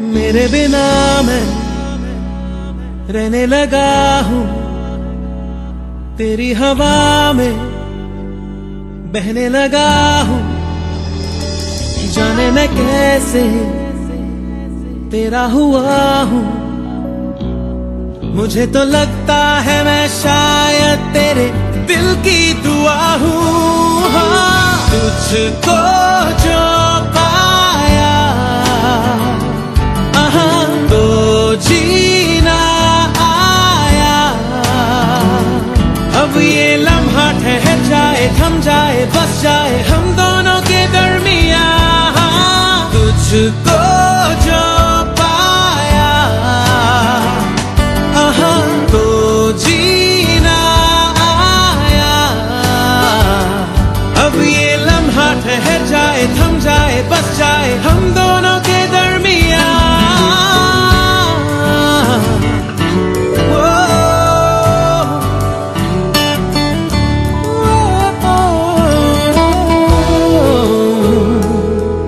मेरे बिना मैं रहने लगा हूँ। तेरी हवा में बहने लगा हूँ। जाने मैं कैसे तेरा हुआ हूँ। मुझे तो लगता है मैं शायद तेरे दिल की दुआ हूँ। हाँ तुझको बस जाए हम दोनों के दरमिया तुझको जो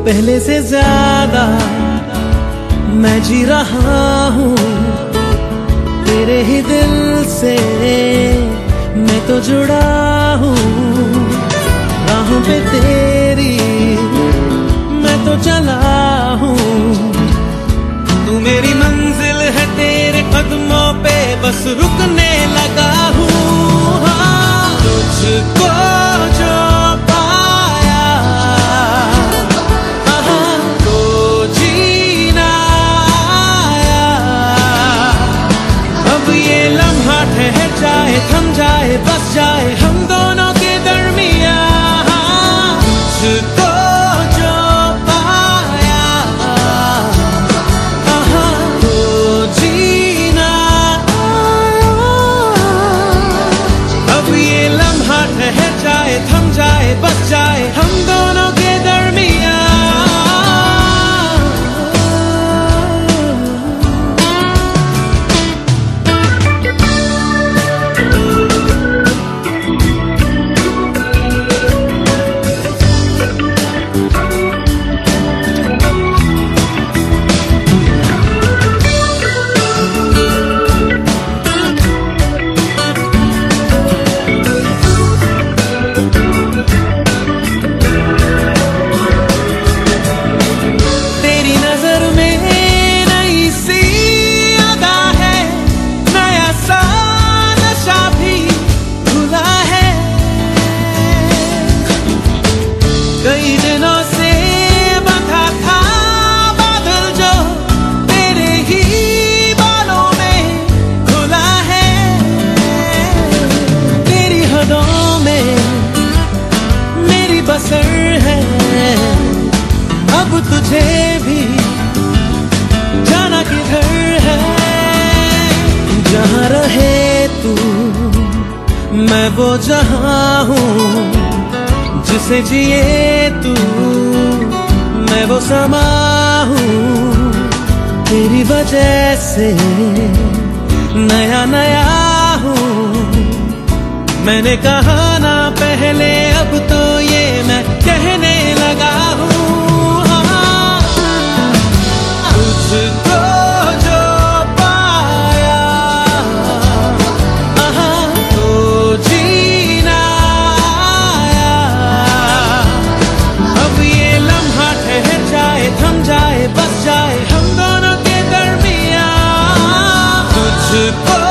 पहले से ज़्यादा मैं जी रहा हूँ। तेरे ही दिल से मैं तो जुड़ा हूँ। राहों पे तेरी मैं तो चला हूँ। तू मेरी मंजिल है तेरे कदमों पे बस रुकने लगा हूँ। हाँ, ठहर जाए थम जाए बस जाए हम दोनों के दरमिया बसर है। अब तुझे भी जाना किधर है? जहाँ रहे तू, मैं वो जहाँ हूँ, जिसे जिए तू, मैं वो समा हूँ। तेरी वजह से नया नया हूँ। मैंने कहा ना पहले, अब तो जाए